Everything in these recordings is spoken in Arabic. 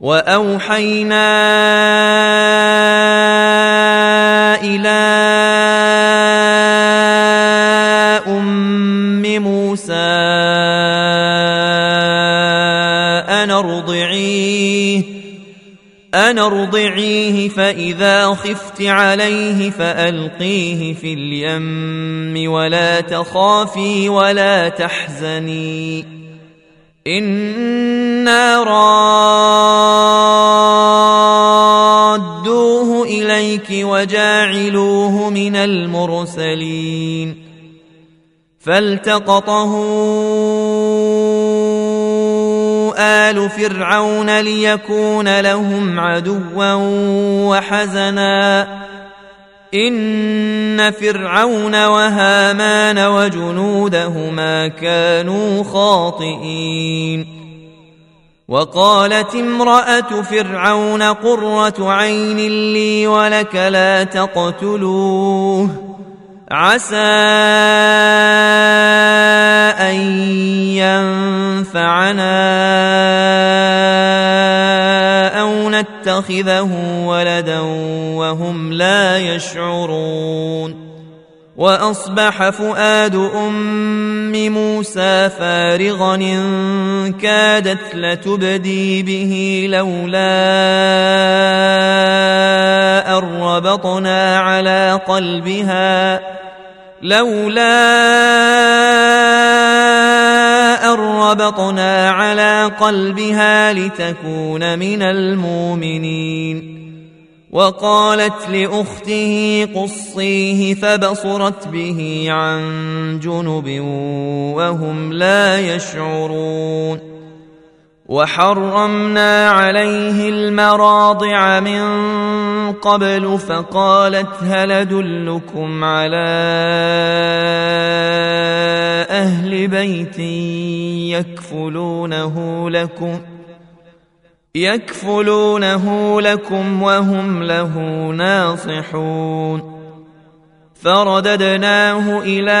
وأوحينا إلى أم موسى أن ارضعيه أن ارضعيه فإذا خفت عليه فألقيه في اليم ولا تخافي ولا تحزني. أنا رادوه اليك وجاعلوه من المرسلين فالتقطه ال فرعون ليكون لهم عدوا وحزنا ان فرعون وهامان وجنودهما كانوا خاطئين وقالت امراه فرعون قره عين لي ولك لا تقتلوه عسى ان ينفعنا نتخذه ولدا وهم لا يشعرون. وأصبح فؤاد أم موسى فارغا إن كادت لتبدي به لولا أن ربطنا على قلبها لولا ربطنا على قلبها لتكون من المؤمنين. وقالت لأخته قصيه فبصرت به عن جنب وهم لا يشعرون. وحرمنا عليه المراضع من قبل فقالت هل أدلكم على أهل بيت يكفلونه لكم يكفلونه لكم وهم له ناصحون فرددناه إلى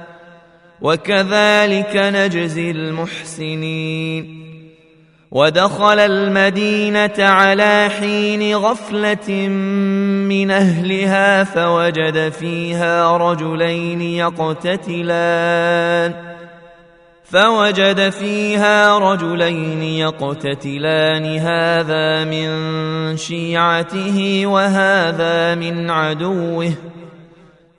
وكذلك نجزي المحسنين. ودخل المدينة على حين غفلة من أهلها فوجد فيها رجلين يقتتلان. فوجد فيها رجلين يقتتلان هذا من شيعته وهذا من عدوه.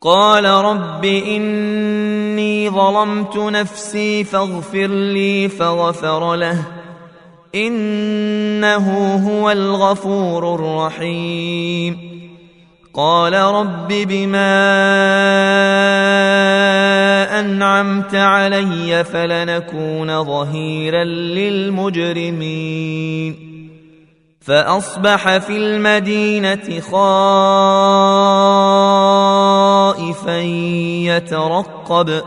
قال رب إني ظلمت نفسي فاغفر لي فغفر له. إنه هو الغفور الرحيم. قال رب بما أنعمت علي فلنكون ظهيرا للمجرمين. فأصبح في المدينة خائفا يترقب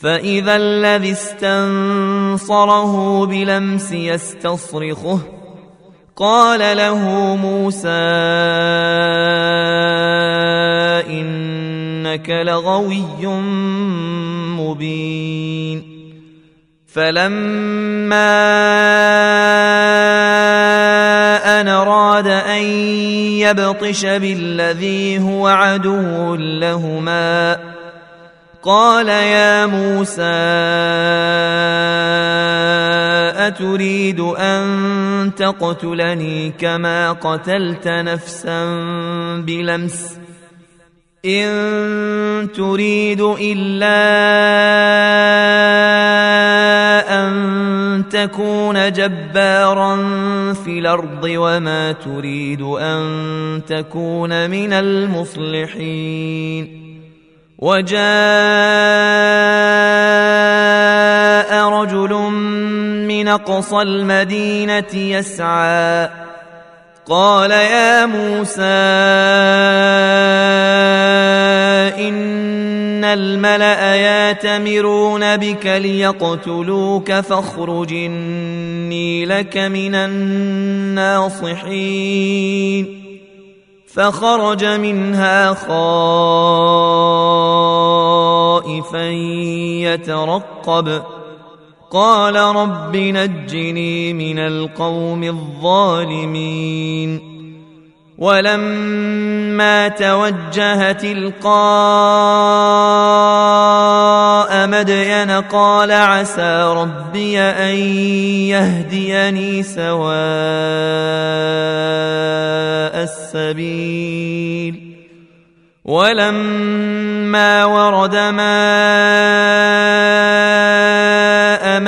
فإذا الذي استنصره بلمس يستصرخه. قال له موسى إنك لغوي مبين. فلما ان يبطش بالذي هو عدو لهما قال يا موسى اتريد ان تقتلني كما قتلت نفسا بلمس ان تريد ان تكون جبارا في الأرض وما تريد أن تكون من المصلحين. وجاء رجل من أقصى المدينة يسعى قال يا موسى إن الملأ ياتمرون بك ليقتلوك فاخرج إني لك من الناصحين. فخرج منها خائفا يترقب. قال رب نجني من القوم الظالمين. ولما توجه تلقاء مدين قال عسى ربي أن يهديني سواء السبيل. ولما ورد ماء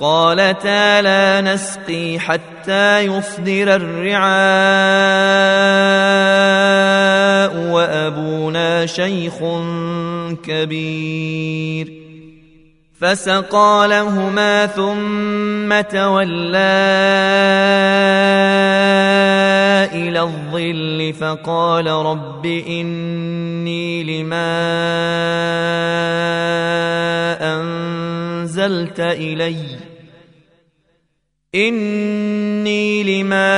قالتا لا نسقي حتى يصدر الرعاء وأبونا شيخ كبير. فسقى لهما ثم تولى إلى الظل فقال رب إني لما أنزلت اليّ إني لما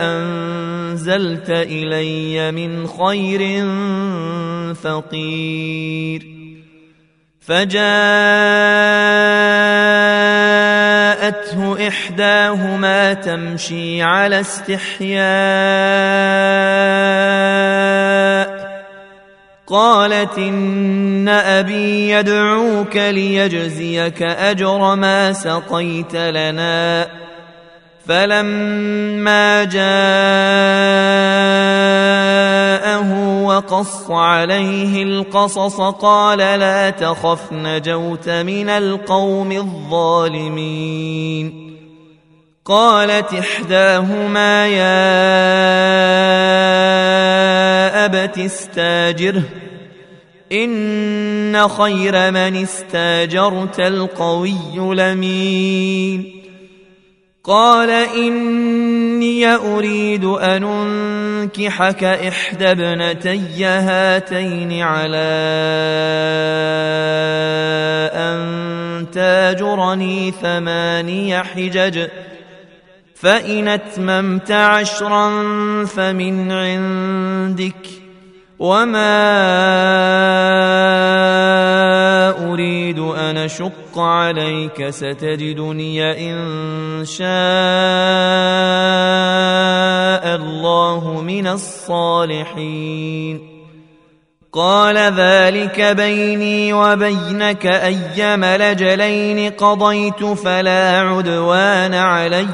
أنزلت إلي من خير فقير فجاءته إحداهما تمشي على استحياء قالت إن أبي يدعوك ليجزيك أجر ما سقيت لنا. فلما جاءه وقص عليه القصص قال لا تخف نجوت من القوم الظالمين. قالت إحداهما يا أبت استاجره. إن خير من استاجرت القوي لمين قال إني أريد أن أنكحك إحدى ابنتي هاتين على أن تاجرني ثماني حجج فإن أتممت عشرا فمن عندك. وما أريد أن أشق عليك ستجدني إن شاء الله من الصالحين قال ذلك بيني وبينك أيما لجلين قضيت فلا عدوان علي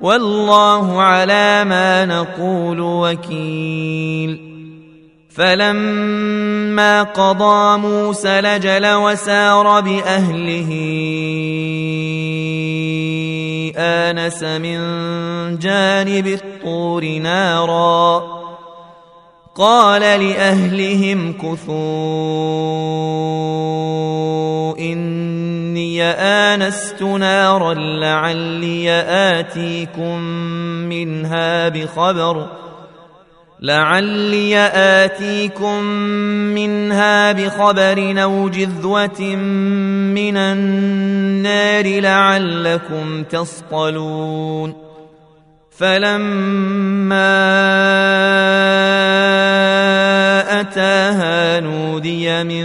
والله على ما نقول وكيل فلما قضى موسى لجل وسار بأهله آنس من جانب الطور نارا. قال لأهلهم كثوا إني آنست نارا لعلي آتيكم منها بخبر لعلي آتيكم منها بخبر أو جذوة من النار لعلكم تصطلون. فلما أتاها نودي من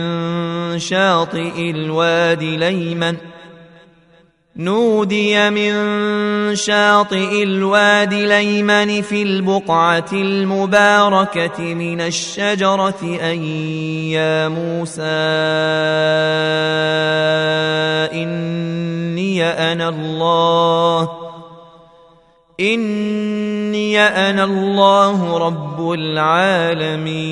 شاطئ الوادي ليمن ۖ نودي من شاطئ الوادي الايمن في البقعة المباركة من الشجرة أن يا موسى إني أنا الله إني أنا الله رب العالمين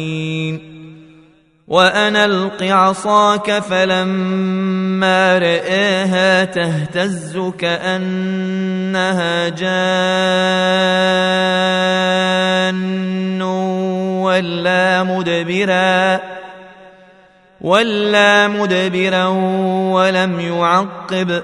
وأن ألق عصاك فلما رآها تهتز كأنها جان ولا مدبرا ولا مدبرا ولم يعقب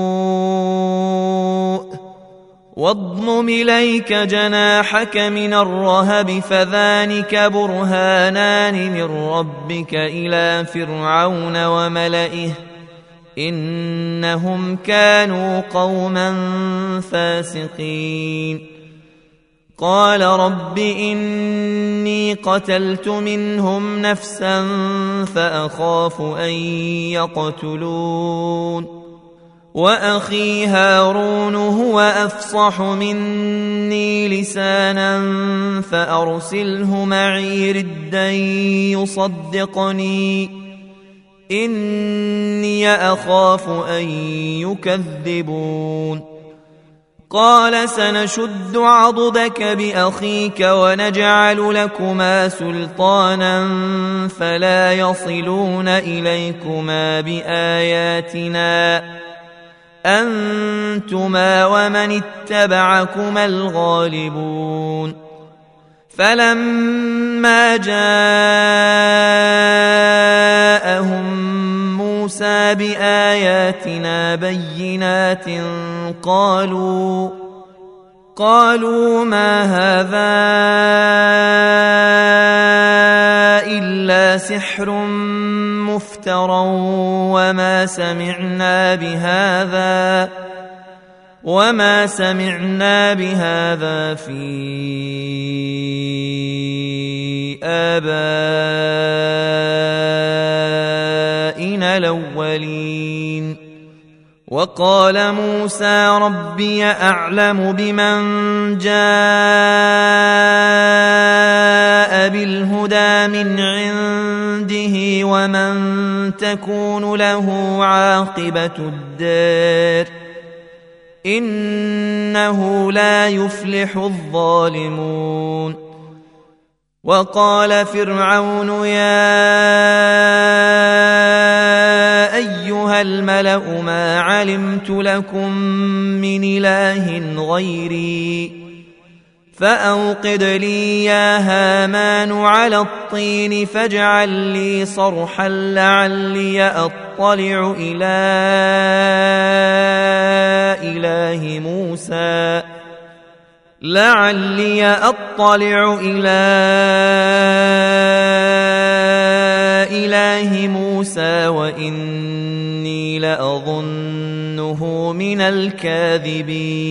واضمم إليك جناحك من الرهب فذلك برهانان من ربك إلى فرعون وملئه إنهم كانوا قوما فاسقين. قال رب إني قتلت منهم نفسا فأخاف أن يقتلون. وأخي هارون هو أفصح مني لسانا فأرسله معي ردا يصدقني. إني أخاف أن يكذبون. قال سنشد عضدك بأخيك ونجعل لكما سلطانا فلا يصلون إليكما بآياتنا. أنتما ومن اتبعكما الغالبون. فلما جاءهم موسى بآياتنا بينات قالوا قالوا ما هذا إلا سحر مفترى وما سمعنا بهذا وما سمعنا بهذا في آبائنا الأولين. وقال موسى ربي أعلم بمن جاء بالهدى من عنده ومن تكون له عاقبة الدار إنه لا يفلح الظالمون وقال فرعون يا أيها الملأ ما علمت لكم من إله غيري فأوقد لي يا هامان على الطين فاجعل لي صرحا لعلي أطلع إلى إله موسى. لعلي أطلع إلى إله موسى وإني لأظنه من الكاذبين.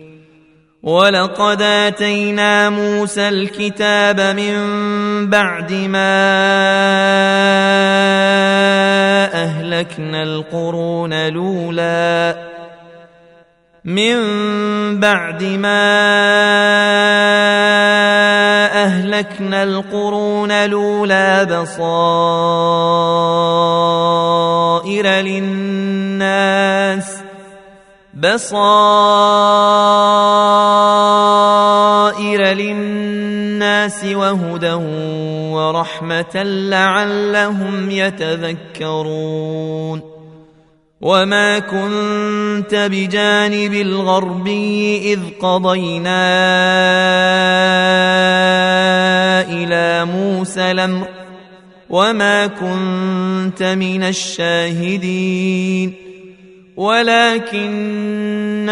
ولقد اتينا موسى الكتاب من بعد ما اهلكنا القرون الاولى من بعد ما اهلكنا القرون الاولى بصائر للناس بصائر للناس وهدى ورحمه لعلهم يتذكرون وما كنت بجانب الغربي اذ قضينا إلى موسى الامر وما كنت من الشاهدين ولكنا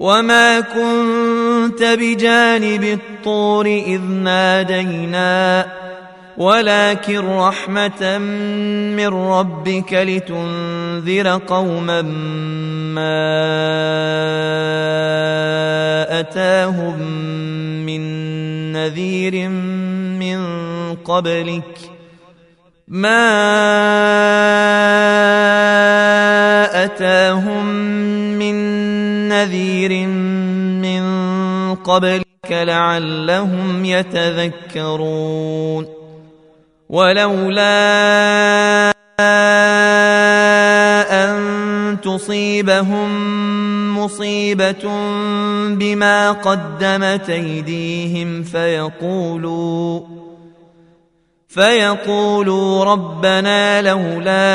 وما كنت بجانب الطور اذ نادينا ولكن رحمه من ربك لتنذر قوما ما اتاهم من نذير من قبلك ما اتاهم من نذير من قبلك لعلهم يتذكرون. ولولا أن تصيبهم مصيبة بما قدمت أيديهم فيقولوا فيقولوا ربنا لولا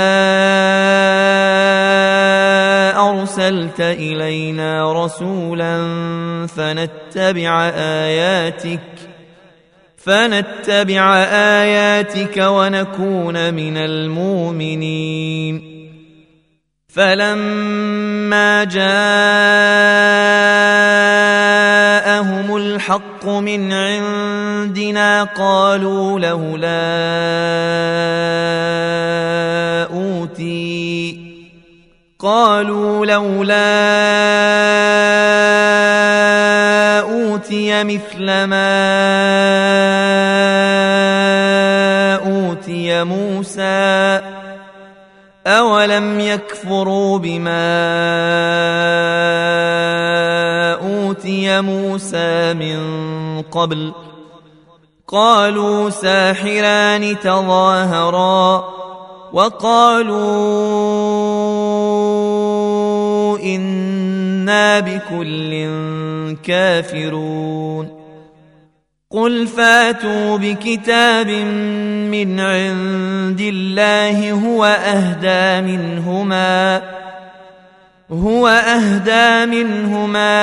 أرسلت إلينا رسولا فنتبع آياتك فنتبع آياتك ونكون من المؤمنين. فلما جاءهم الحق من عندنا قالوا لولا أوتي قالوا لولا أوتي مثل ما أوتي موسى أولم يكفروا بما أوتي موسى من قبل قالوا ساحران تظاهرا وقالوا أنا بكل كافرون قل فاتوا بكتاب من عند الله هو اهدى منهما هو اهدى منهما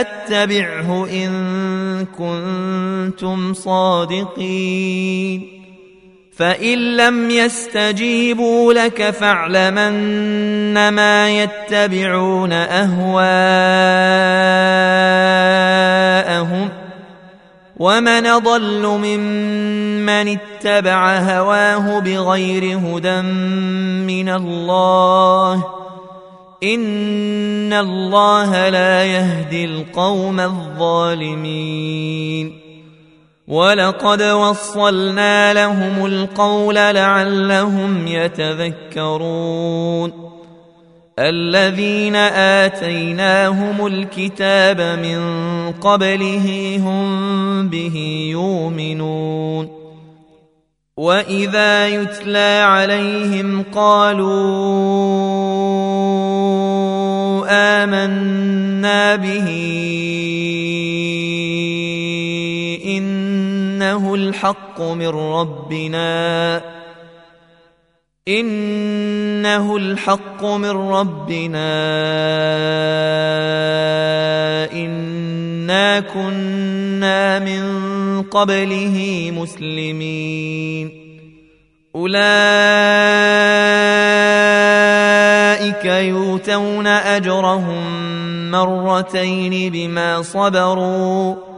اتبعه ان كنتم صادقين فان لم يستجيبوا لك فاعلمن ما يتبعون اهواءهم ومن ضل ممن اتبع هواه بغير هدى من الله ان الله لا يهدي القوم الظالمين ولقد وصلنا لهم القول لعلهم يتذكرون الذين اتيناهم الكتاب من قبله هم به يؤمنون واذا يتلى عليهم قالوا امنا به إنه الحق من ربنا. إنه الحق من ربنا. إنا كنا من قبله مسلمين. أولئك يؤتون أجرهم مرتين بما صبروا.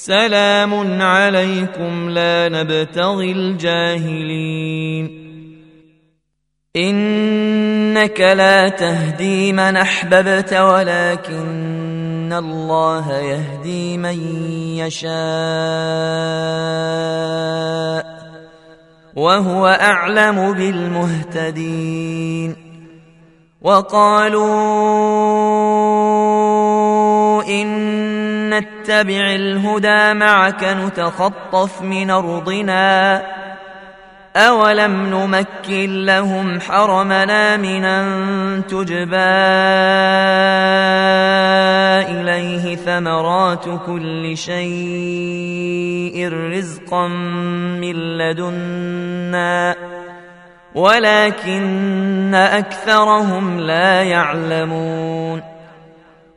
سلام عليكم لا نبتغي الجاهلين. إنك لا تهدي من أحببت ولكن الله يهدي من يشاء وهو أعلم بالمهتدين. وقالوا إن نتبع الهدى معك نتخطف من أرضنا. أولم نمكن لهم حرمنا من أن تجبى إليه ثمرات كل شيء رزقا من لدنا. ولكن أكثرهم لا يعلمون.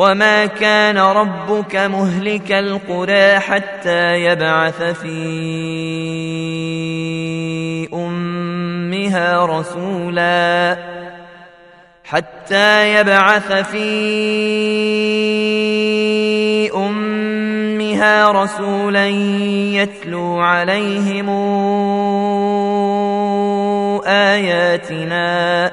وما كان ربك مهلك القرى حتى يبعث في امها رسولا حتى يبعث في امها رسولا يتلو عليهم اياتنا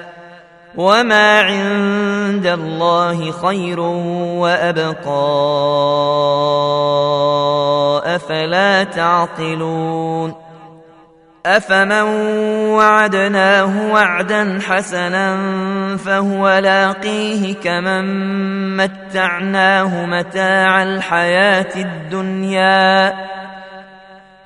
وما عند الله خير وابقى افلا تعقلون افمن وعدناه وعدا حسنا فهو لاقيه كمن متعناه متاع الحياة الدنيا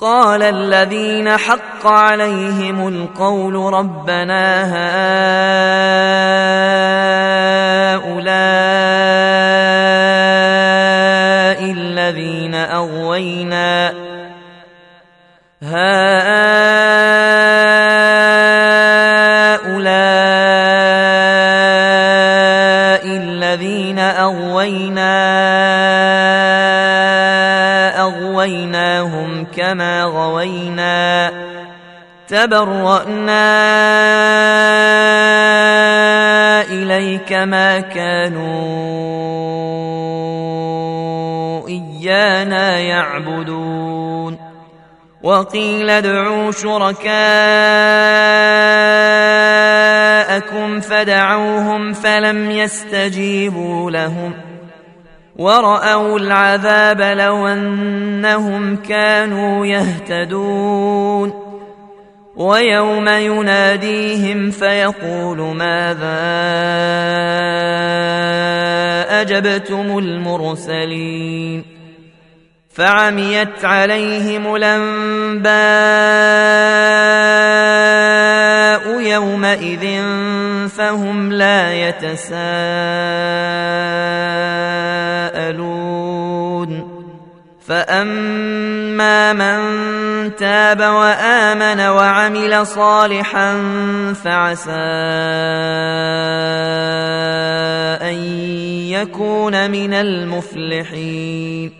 قال الذين حق عليهم القول ربنا هؤلاء الذين أغوينا هؤلاء الذين أغوينا غويناهم كما غوينا تبرأنا إليك ما كانوا إيانا يعبدون وقيل ادعوا شركاءكم فدعوهم فلم يستجيبوا لهم ۖ ورأوا العذاب لو أنهم كانوا يهتدون. ويوم يناديهم فيقول ماذا أجبتم المرسلين؟ فعميت عليهم الأنباء يومئذ فهم لا يتساءلون. فأما من تاب وآمن وعمل صالحا فعسى أن يكون من المفلحين.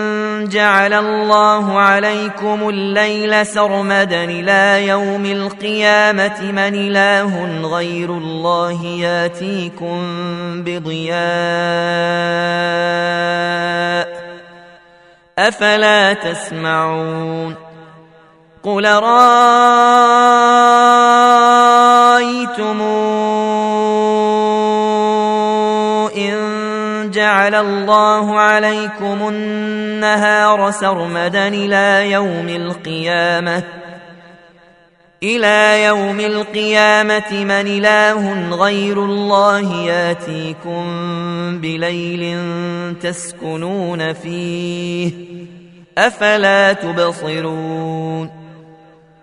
جعل الله عليكم الليل سرمدا إلى يوم القيامة من إله غير الله ياتيكم بضياء أفلا تسمعون قل رايتم جعل الله عليكم النهار سرمدا إلى يوم القيامة. إلى يوم القيامة من إله غير الله ياتيكم بليل تسكنون فيه. أفلا تبصرون؟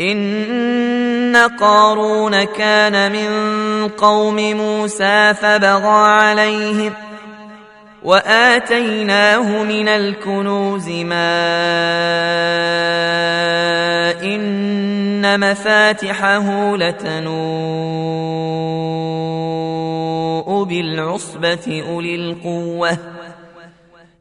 إن قارون كان من قوم موسى فبغى عليهم وآتيناه من الكنوز ما إن مفاتحه لتنوء بالعصبة أولي القوة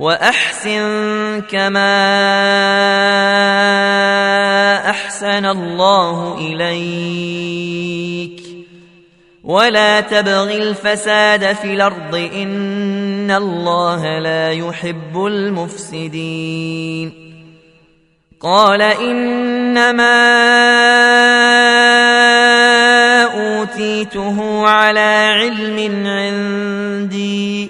وأحسن كما أحسن الله إليك. ولا تبغ الفساد في الأرض إن الله لا يحب المفسدين. قال إنما أوتيته على علم عندي.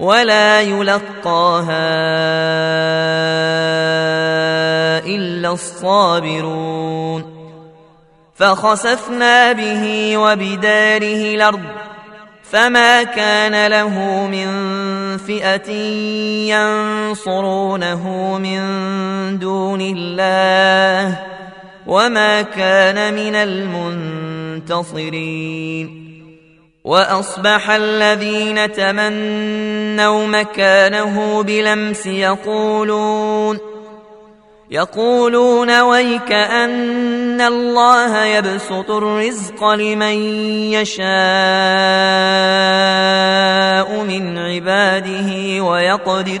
ولا يلقاها إلا الصابرون. فخسفنا به وبداره الأرض فما كان له من فئة ينصرونه من دون الله وما كان من المنتصرين. وأصبح الذين تمنوا مكانه بلمس يقولون يقولون ويك أن الله يبسط الرزق لمن يشاء من عباده ويقدر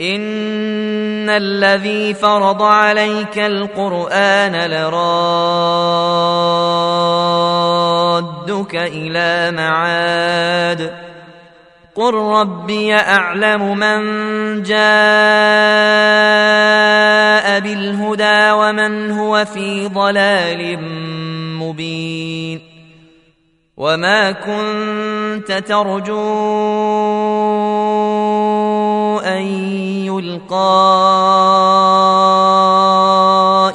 إن الذي فرض عليك القرآن لرادك إلى معاد قل ربي أعلم من جاء بالهدى ومن هو في ضلال مبين وما كنت ترجو ان يلقى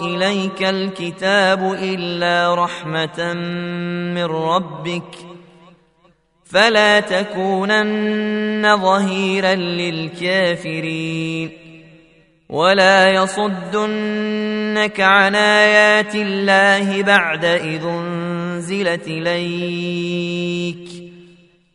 إليك الكتاب إلا رحمة من ربك فلا تكونن ظهيرا للكافرين ولا يصدنك عن آيات الله بعد إذ أنزلت إليك